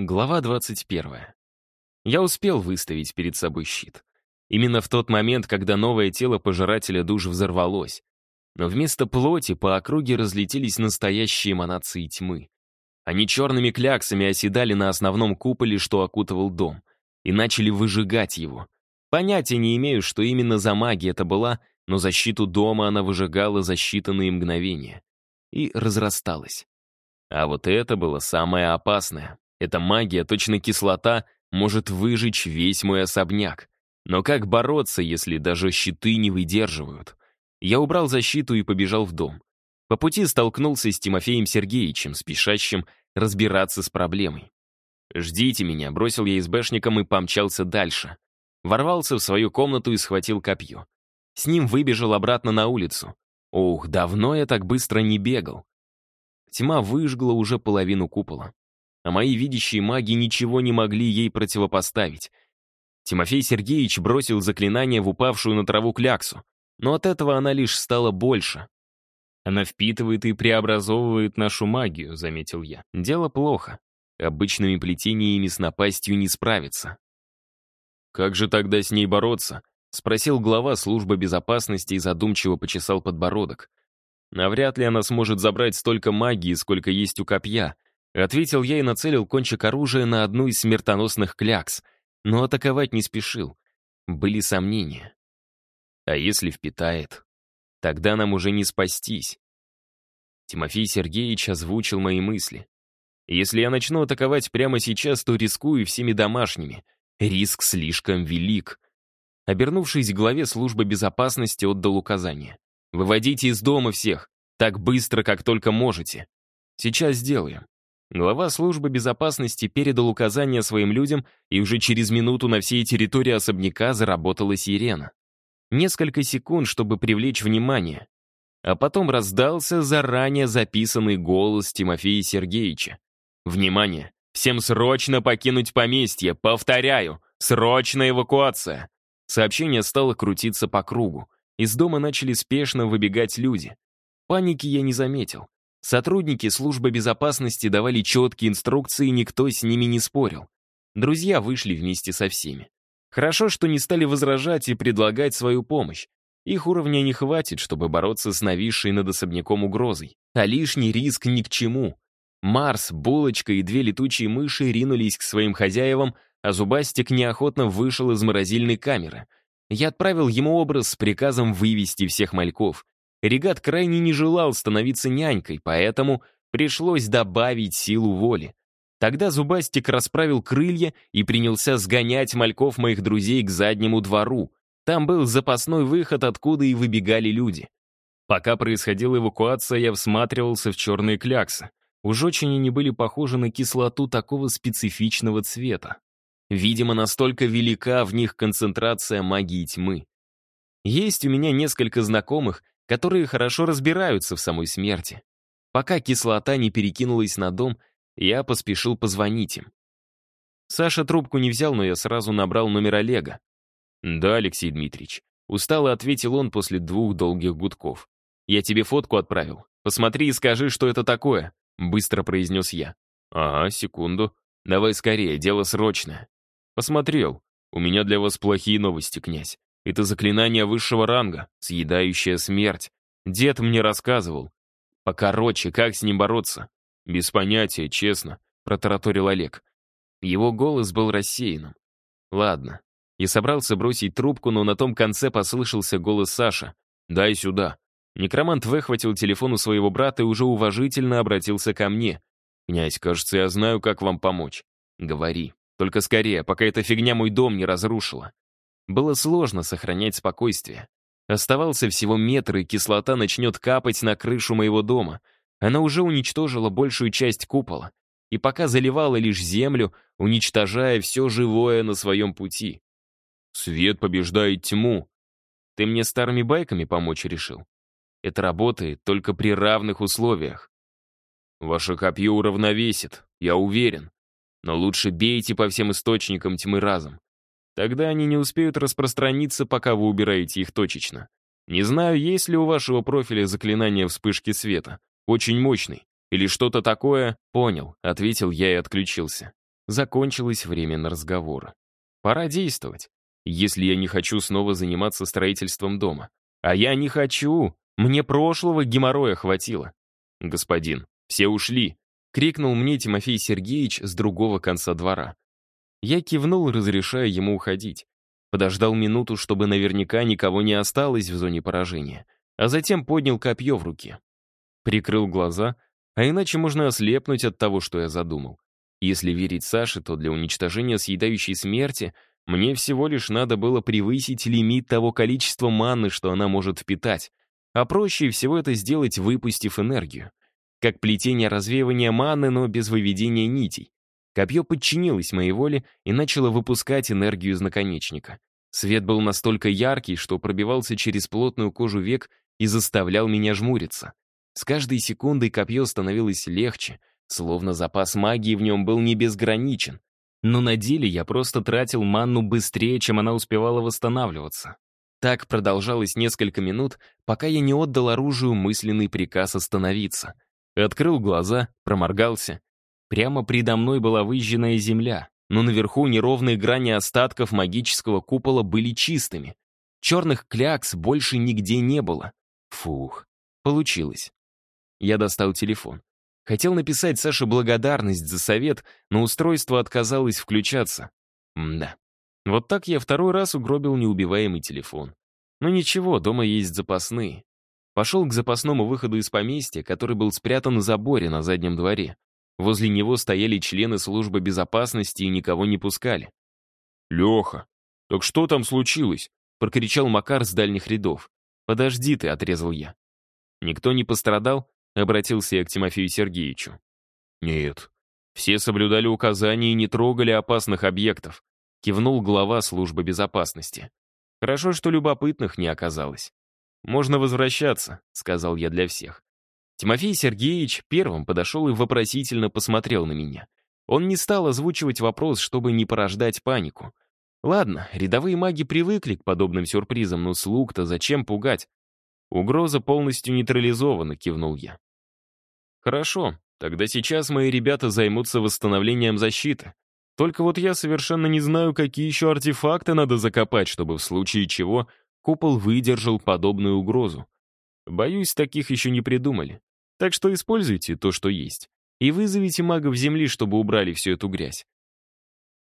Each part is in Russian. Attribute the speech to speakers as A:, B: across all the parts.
A: Глава 21. Я успел выставить перед собой щит. Именно в тот момент, когда новое тело пожирателя душ взорвалось. Но вместо плоти по округе разлетелись настоящие эманации тьмы. Они черными кляксами оседали на основном куполе, что окутывал дом, и начали выжигать его. Понятия не имею, что именно за магия это была, но защиту дома она выжигала за считанные мгновения. И разрасталась. А вот это было самое опасное. Эта магия, точно кислота, может выжечь весь мой особняк. Но как бороться, если даже щиты не выдерживают? Я убрал защиту и побежал в дом. По пути столкнулся с Тимофеем Сергеевичем, спешащим разбираться с проблемой. «Ждите меня», — бросил я избэшником и помчался дальше. Ворвался в свою комнату и схватил копье. С ним выбежал обратно на улицу. Ух, давно я так быстро не бегал. Тьма выжгла уже половину купола а мои видящие маги ничего не могли ей противопоставить. Тимофей Сергеевич бросил заклинание в упавшую на траву кляксу, но от этого она лишь стала больше. «Она впитывает и преобразовывает нашу магию», — заметил я. «Дело плохо. Обычными плетениями с напастью не справиться». «Как же тогда с ней бороться?» — спросил глава службы безопасности и задумчиво почесал подбородок. «Навряд ли она сможет забрать столько магии, сколько есть у копья», Ответил я и нацелил кончик оружия на одну из смертоносных клякс, но атаковать не спешил. Были сомнения. А если впитает? Тогда нам уже не спастись. Тимофей Сергеевич озвучил мои мысли. Если я начну атаковать прямо сейчас, то рискую всеми домашними. Риск слишком велик. Обернувшись к главе службы безопасности, отдал указание. «Выводите из дома всех, так быстро, как только можете. Сейчас сделаем». Глава службы безопасности передал указания своим людям, и уже через минуту на всей территории особняка заработала сирена. Несколько секунд, чтобы привлечь внимание. А потом раздался заранее записанный голос Тимофея Сергеевича. «Внимание! Всем срочно покинуть поместье! Повторяю! Срочная эвакуация!» Сообщение стало крутиться по кругу. Из дома начали спешно выбегать люди. Паники я не заметил. Сотрудники службы безопасности давали четкие инструкции, никто с ними не спорил. Друзья вышли вместе со всеми. Хорошо, что не стали возражать и предлагать свою помощь. Их уровня не хватит, чтобы бороться с нависшей над особняком угрозой. А лишний риск ни к чему. Марс, Булочка и две летучие мыши ринулись к своим хозяевам, а Зубастик неохотно вышел из морозильной камеры. Я отправил ему образ с приказом вывести всех мальков. Регат крайне не желал становиться нянькой, поэтому пришлось добавить силу воли. Тогда Зубастик расправил крылья и принялся сгонять мальков моих друзей к заднему двору. Там был запасной выход, откуда и выбегали люди. Пока происходила эвакуация, я всматривался в черные кляксы. Уж очень они были похожи на кислоту такого специфичного цвета. Видимо, настолько велика в них концентрация магии тьмы. Есть у меня несколько знакомых, которые хорошо разбираются в самой смерти. Пока кислота не перекинулась на дом, я поспешил позвонить им. Саша трубку не взял, но я сразу набрал номер Олега. «Да, Алексей Дмитриевич», — устало ответил он после двух долгих гудков. «Я тебе фотку отправил. Посмотри и скажи, что это такое», — быстро произнес я. «Ага, секунду. Давай скорее, дело срочное». «Посмотрел. У меня для вас плохие новости, князь. Это заклинание высшего ранга, съедающее смерть. Дед мне рассказывал. Покороче, как с ним бороться? Без понятия, честно, протараторил Олег. Его голос был рассеянным. Ладно. Я собрался бросить трубку, но на том конце послышался голос Саша. «Дай сюда». Некромант выхватил телефон у своего брата и уже уважительно обратился ко мне. «Князь, кажется, я знаю, как вам помочь». «Говори. Только скорее, пока эта фигня мой дом не разрушила». Было сложно сохранять спокойствие. Оставался всего метр, и кислота начнет капать на крышу моего дома. Она уже уничтожила большую часть купола. И пока заливала лишь землю, уничтожая все живое на своем пути. Свет побеждает тьму. Ты мне старыми байками помочь решил? Это работает только при равных условиях. Ваше копье уравновесит, я уверен. Но лучше бейте по всем источникам тьмы разом. Тогда они не успеют распространиться, пока вы убираете их точечно. Не знаю, есть ли у вашего профиля заклинание вспышки света. Очень мощный. Или что-то такое? Понял, ответил я и отключился. закончилось время на разговор. Пора действовать, если я не хочу снова заниматься строительством дома. А я не хочу! Мне прошлого геморроя хватило. «Господин, все ушли!» — крикнул мне Тимофей Сергеевич с другого конца двора. Я кивнул, разрешая ему уходить. Подождал минуту, чтобы наверняка никого не осталось в зоне поражения, а затем поднял копье в руке. Прикрыл глаза, а иначе можно ослепнуть от того, что я задумал. Если верить Саше, то для уничтожения съедающей смерти мне всего лишь надо было превысить лимит того количества маны, что она может впитать, а проще всего это сделать, выпустив энергию. Как плетение развеивания маны, но без выведения нитей. Копье подчинилось моей воле и начало выпускать энергию из наконечника. Свет был настолько яркий, что пробивался через плотную кожу век и заставлял меня жмуриться. С каждой секундой копье становилось легче, словно запас магии в нем был не безграничен. Но на деле я просто тратил манну быстрее, чем она успевала восстанавливаться. Так продолжалось несколько минут, пока я не отдал оружию мысленный приказ остановиться. Открыл глаза, проморгался Прямо предо мной была выжженная земля, но наверху неровные грани остатков магического купола были чистыми. Черных клякс больше нигде не было. Фух, получилось. Я достал телефон. Хотел написать Саше благодарность за совет, но устройство отказалось включаться. Мда. Вот так я второй раз угробил неубиваемый телефон. Но ничего, дома есть запасные. Пошел к запасному выходу из поместья, который был спрятан в заборе на заднем дворе. Возле него стояли члены службы безопасности и никого не пускали.
B: «Леха, так что там случилось?» — прокричал Макар с дальних рядов.
A: «Подожди ты», — отрезал я. «Никто не пострадал?» — обратился я к Тимофею Сергеевичу.
B: «Нет. Все соблюдали указания и не трогали опасных объектов», — кивнул глава службы безопасности.
A: «Хорошо, что любопытных не оказалось. Можно возвращаться», — сказал я для всех. Тимофей Сергеевич первым подошел и вопросительно посмотрел на меня. Он не стал озвучивать вопрос, чтобы не порождать панику. Ладно, рядовые маги привыкли к подобным сюрпризам, но слуг-то зачем пугать? Угроза полностью нейтрализована, кивнул я. Хорошо, тогда сейчас мои ребята займутся восстановлением защиты. Только вот я совершенно не знаю, какие еще артефакты надо закопать, чтобы в случае чего купол выдержал подобную угрозу. Боюсь, таких еще не придумали. Так что используйте то, что есть. И вызовите магов Земли, чтобы убрали всю эту грязь.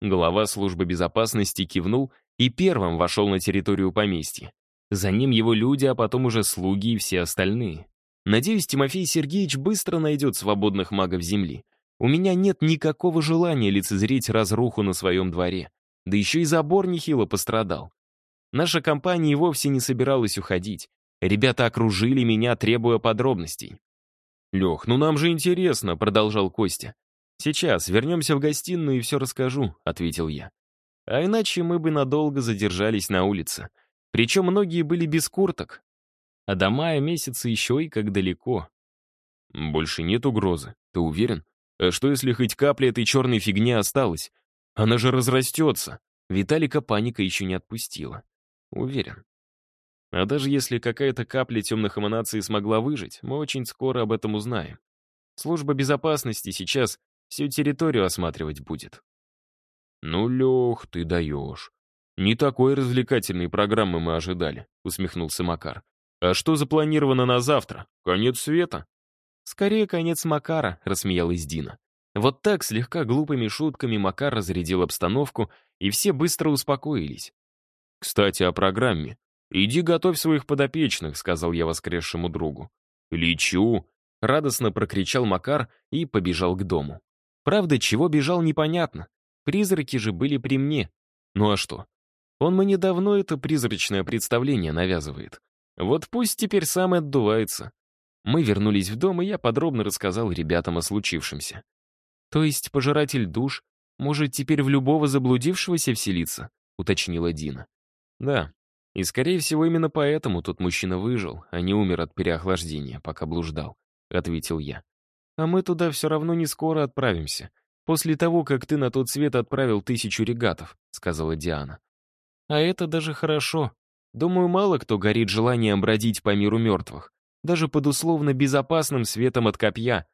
A: Глава службы безопасности кивнул и первым вошел на территорию поместья. За ним его люди, а потом уже слуги и все остальные. Надеюсь, Тимофей Сергеевич быстро найдет свободных магов Земли. У меня нет никакого желания лицезреть разруху на своем дворе. Да еще и забор нехило пострадал. Наша компания вовсе не собиралась уходить. Ребята окружили меня, требуя подробностей.
B: «Лех, ну нам же интересно», — продолжал Костя.
A: «Сейчас вернемся в гостиную и все расскажу», — ответил я. А иначе мы бы надолго задержались на улице. Причем многие были без курток. А до мая месяца еще и как далеко.
B: «Больше нет угрозы, ты уверен? А что, если хоть капля этой черной фигни осталась? Она же разрастется!»
A: Виталика паника еще не отпустила. Уверен. А даже если какая-то капля темных эманаций смогла выжить, мы очень скоро об этом узнаем. Служба безопасности сейчас всю территорию осматривать будет.
B: «Ну, Лех, ты даешь. Не такой развлекательной программы мы ожидали», — усмехнулся Макар. «А что запланировано на завтра? Конец света?»
A: «Скорее, конец Макара», — рассмеялась Дина. Вот так, слегка глупыми шутками, Макар разрядил обстановку, и все быстро успокоились.
B: «Кстати, о программе. «Иди готовь своих подопечных», — сказал я воскресшему другу.
A: «Лечу!» — радостно прокричал Макар и побежал к дому. Правда, чего бежал, непонятно. Призраки же были при мне. Ну а что? Он мне давно это призрачное представление навязывает. Вот пусть теперь сам отдувается. Мы вернулись в дом, и я подробно рассказал ребятам о случившемся. «То есть пожиратель душ может теперь в любого заблудившегося вселиться?» — уточнила Дина. «Да, и, скорее всего, именно поэтому тот мужчина выжил, а не умер от переохлаждения, пока блуждал», — ответил я. «А мы туда все равно не скоро отправимся, после того, как ты на тот свет отправил тысячу регатов», — сказала Диана. «А это даже хорошо. Думаю, мало кто горит желанием бродить по миру мертвых, даже под условно безопасным светом от копья».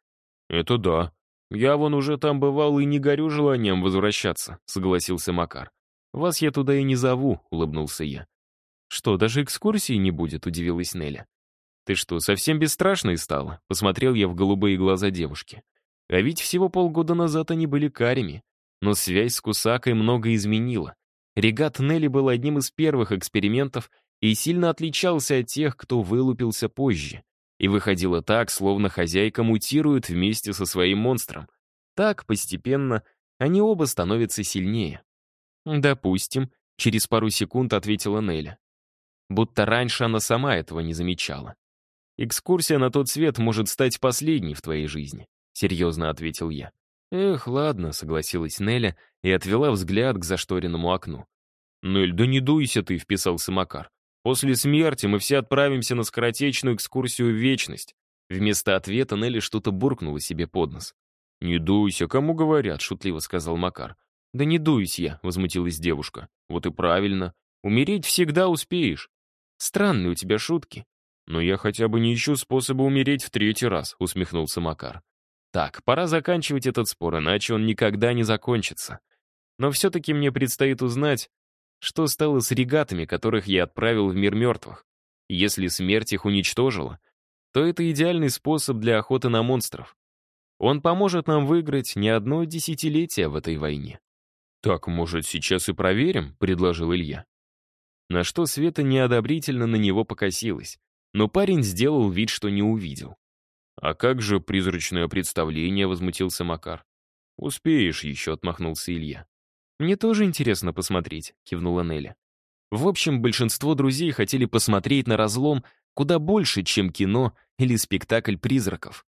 B: «Это да. «Я вон уже там бывал и не горю желанием возвращаться», — согласился Макар.
A: «Вас я туда и не зову», — улыбнулся я. «Что, даже экскурсии не будет?» — удивилась Неля. «Ты что, совсем бесстрашной стала?» — посмотрел я в голубые глаза девушки. А ведь всего полгода назад они были карими. Но связь с Кусакой много изменила. Регат Нелли был одним из первых экспериментов и сильно отличался от тех, кто вылупился позже. И выходило так, словно хозяйка мутирует вместе со своим монстром. Так, постепенно, они оба становятся сильнее. «Допустим», — через пару секунд ответила Неля. Будто раньше она сама этого не замечала. «Экскурсия на тот свет может стать последней в твоей жизни», — серьезно ответил я. «Эх, ладно», — согласилась Неля и отвела взгляд к зашторенному окну. «Нель, да не дуйся ты», — вписался Макар. После смерти мы все отправимся на скоротечную экскурсию в вечность. Вместо ответа Нелли что-то буркнула себе под нос. «Не дуйся, кому говорят», — шутливо сказал Макар. «Да не дуюсь я», — возмутилась девушка. «Вот и правильно. Умереть всегда успеешь. Странные у тебя шутки». «Но я хотя бы не ищу способа умереть в третий раз», — усмехнулся Макар. «Так, пора заканчивать этот спор, иначе он никогда не закончится. Но все-таки мне предстоит узнать, что стало с регатами, которых я отправил в мир мертвых? Если смерть их уничтожила, то это идеальный способ для охоты на монстров. Он поможет нам выиграть не одно десятилетие в этой войне. «Так, может, сейчас и проверим?» — предложил Илья. На что Света неодобрительно на него покосилась, но парень сделал вид, что не увидел. «А как же призрачное представление?» — возмутился Макар. «Успеешь еще», — отмахнулся Илья. «Мне тоже интересно посмотреть», — кивнула Нелли. В общем, большинство друзей хотели посмотреть на разлом куда больше, чем кино или спектакль призраков.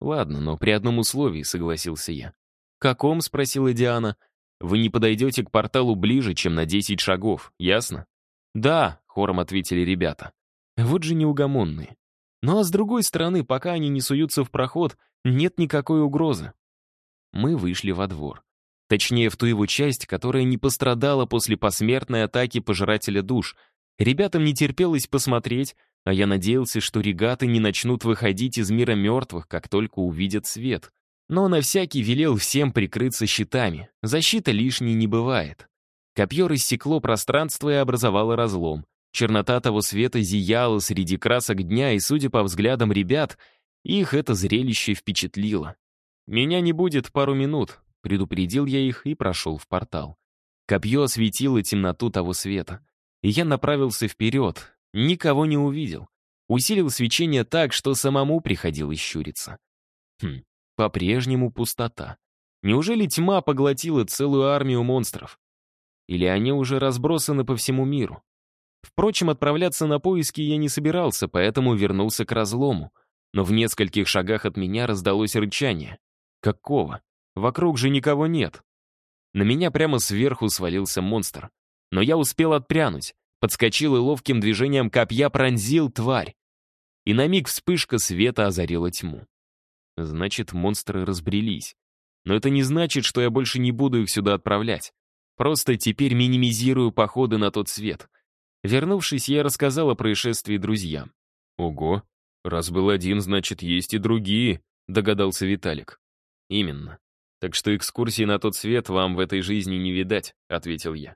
A: «Ладно, но при одном условии», — согласился я. «Каком?» — спросила Диана. «Вы не подойдете к порталу ближе, чем на 10 шагов, ясно?» «Да», — хором ответили ребята. Вот же неугомонные. Ну а с другой стороны, пока они не суются в проход, нет никакой угрозы. Мы вышли во двор. Точнее, в ту его часть, которая не пострадала после посмертной атаки пожирателя душ. Ребятам не терпелось посмотреть, а я надеялся, что регаты не начнут выходить из мира мертвых, как только увидят свет. Но на всякий велел всем прикрыться щитами. Защита лишней не бывает. Копье рассекло пространство и образовало разлом. Чернота того света зияла среди красок дня, и, судя по взглядам ребят, их это зрелище впечатлило. Меня не будет пару минут, Предупредил я их и прошел в портал. Копье осветило темноту того света. И я направился вперед, никого не увидел. Усилил свечение так, что самому приходилось щуриться. Хм, по-прежнему пустота. Неужели тьма поглотила целую армию монстров? Или они уже разбросаны по всему миру? Впрочем, отправляться на поиски я не собирался, поэтому вернулся к разлому. Но в нескольких шагах от меня раздалось рычание. Какого? Вокруг же никого нет. На меня прямо сверху свалился монстр. Но я успел отпрянуть, подскочил и ловким движением копья пронзил тварь. И на миг вспышка света озарила тьму. Значит, монстры разбрелись. Но это не значит, что я больше не буду их сюда отправлять. Просто теперь минимизирую походы на тот свет. Вернувшись, я рассказал о происшествии друзьям. «Ого, раз был один, значит, есть и другие», — догадался Виталик. «Именно. Так что экскурсии на тот свет вам в этой жизни не видать», — ответил я.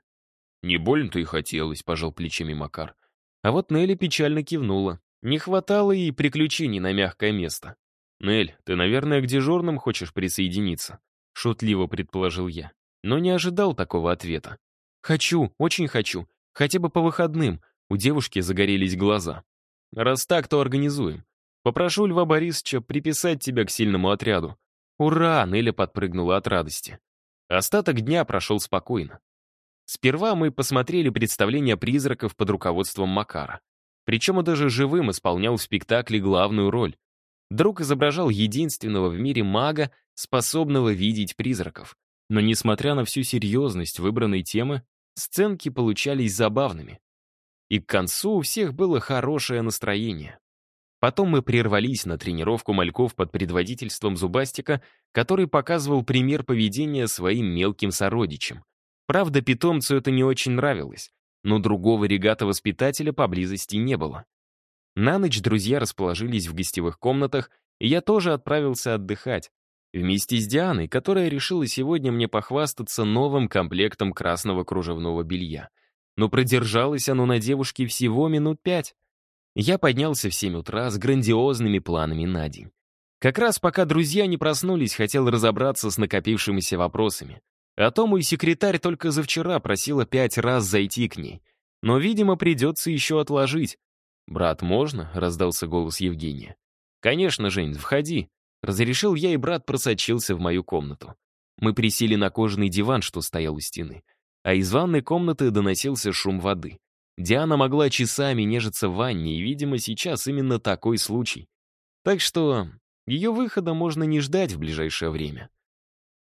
A: «Не больно-то и хотелось», — пожал плечами Макар. А вот Нелли печально кивнула. Не хватало ей приключений на мягкое место. «Нель, ты, наверное, к дежурным хочешь присоединиться?» — шутливо предположил я. Но не ожидал такого ответа. «Хочу, очень хочу. Хотя бы по выходным». У девушки загорелись глаза. «Раз так, то организуем. Попрошу Льва Борисовича приписать тебя к сильному отряду. «Ура!» — Неля подпрыгнула от радости. Остаток дня прошел спокойно. Сперва мы посмотрели представление призраков под руководством Макара. Причем он даже живым исполнял в спектакле главную роль. Друг изображал единственного в мире мага, способного видеть призраков. Но несмотря на всю серьезность выбранной темы, сценки получались забавными. И к концу у всех было хорошее настроение. Потом мы прервались на тренировку мальков под предводительством Зубастика, который показывал пример поведения своим мелким сородичам. Правда, питомцу это не очень нравилось, но другого регата-воспитателя поблизости не было. На ночь друзья расположились в гостевых комнатах, и я тоже отправился отдыхать. Вместе с Дианой, которая решила сегодня мне похвастаться новым комплектом красного кружевного белья. Но продержалось оно на девушке всего минут пять. Я поднялся в 7 утра с грандиозными планами на день. Как раз пока друзья не проснулись, хотел разобраться с накопившимися вопросами. А то мой секретарь только за вчера просила пять раз зайти к ней. Но, видимо, придется еще отложить. «Брат, можно?» — раздался голос Евгения. «Конечно, Жень, входи». Разрешил я, и брат просочился в мою комнату. Мы присели на кожаный диван, что стоял у стены. А из ванной комнаты доносился шум воды. Диана могла часами нежиться в ванне, и, видимо, сейчас именно такой случай. Так что ее выхода можно не ждать в ближайшее время.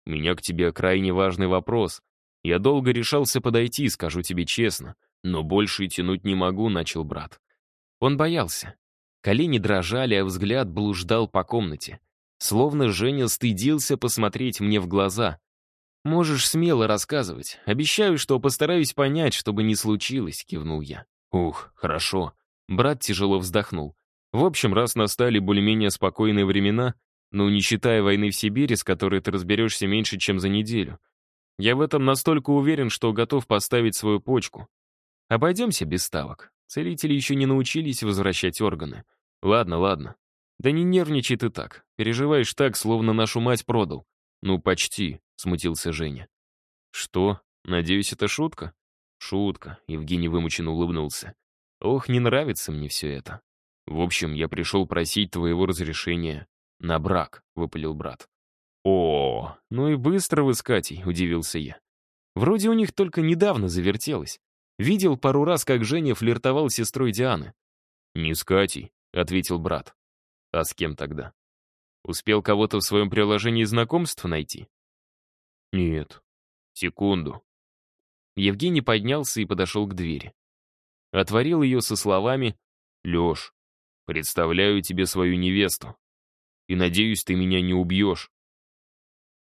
A: «У меня к тебе крайне важный вопрос. Я долго решался подойти, скажу тебе честно, но больше тянуть не могу», — начал брат. Он боялся. Колени дрожали, а взгляд блуждал по комнате. Словно Женя стыдился посмотреть мне в глаза. «Можешь смело рассказывать. Обещаю, что постараюсь понять, чтобы не случилось», — кивнул я. «Ух, хорошо». Брат тяжело вздохнул. «В общем, раз настали более-менее спокойные времена, ну, не считая войны в Сибири, с которой ты разберешься меньше, чем за неделю, я в этом настолько уверен, что готов поставить свою почку. Обойдемся без ставок. Целители еще не научились возвращать органы. Ладно, ладно. Да не нервничай ты так. Переживаешь так, словно нашу мать продал. Ну, почти, смутился Женя. Что? Надеюсь, это шутка? Шутка, Евгений вымученно улыбнулся. Ох, не нравится мне все это. В общем, я пришел просить твоего разрешения на брак, выпалил брат. О, ну и быстро вы с Катей, удивился я. Вроде у них только недавно завертелось. Видел пару раз, как Женя флиртовал с сестрой Дианы. «Не с Катей», — ответил брат. «А с кем тогда? Успел кого-то в своем приложении знакомств найти?» «Нет. Секунду». Евгений поднялся и подошел к двери. Отворил ее со словами «Леш, представляю тебе свою невесту. И надеюсь, ты меня не убьешь.